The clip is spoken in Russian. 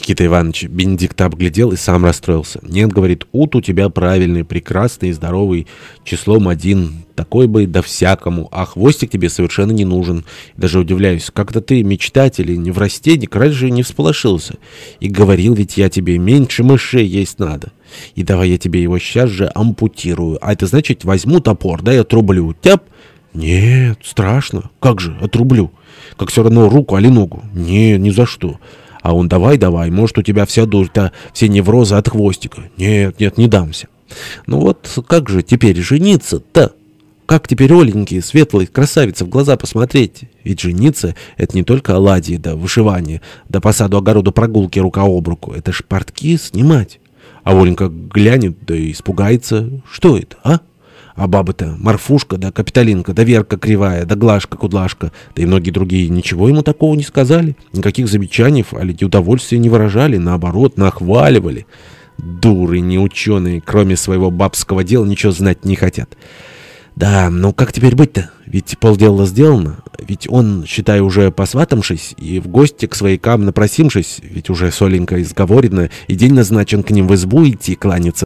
Никита Иванович Бенедикта обглядел и сам расстроился. «Нет, — говорит, — ут у тебя правильный, прекрасный здоровый, числом один, такой бы да всякому, а хвостик тебе совершенно не нужен. Даже удивляюсь, как-то ты, мечтатель и неврастенник, раньше не всполошился. И говорил ведь я тебе, меньше мышей есть надо. И давай я тебе его сейчас же ампутирую. А это значит, возьму топор, да и отрублю. Тяп!» «Нет, страшно. Как же, отрублю? Как все равно руку, али ногу? Не, ни за что». А он давай, давай, может, у тебя вся дурь-то, все неврозы от хвостика. Нет, нет, не дамся. Ну вот как же теперь жениться-то? Как теперь оленькие, светлые, красавицы в глаза посмотреть? Ведь жениться — это не только оладьи да вышивание, да посаду огороду прогулки рука об руку. Это ж портки снимать. А Оленька глянет, да и испугается. Что это, а? А бабы-то Марфушка, да Капиталинка, да Верка Кривая, да Глашка Кудлашка, да и многие другие ничего ему такого не сказали. Никаких замечаний, а ли удовольствия не выражали, наоборот, нахваливали. Дуры, неученые, кроме своего бабского дела, ничего знать не хотят. Да, ну как теперь быть-то? Ведь полдела сделано. Ведь он, считай, уже посватомшись и в гости к своякам напросимшись, ведь уже соленько изговорено, и день назначен к ним в избу идти кланяться.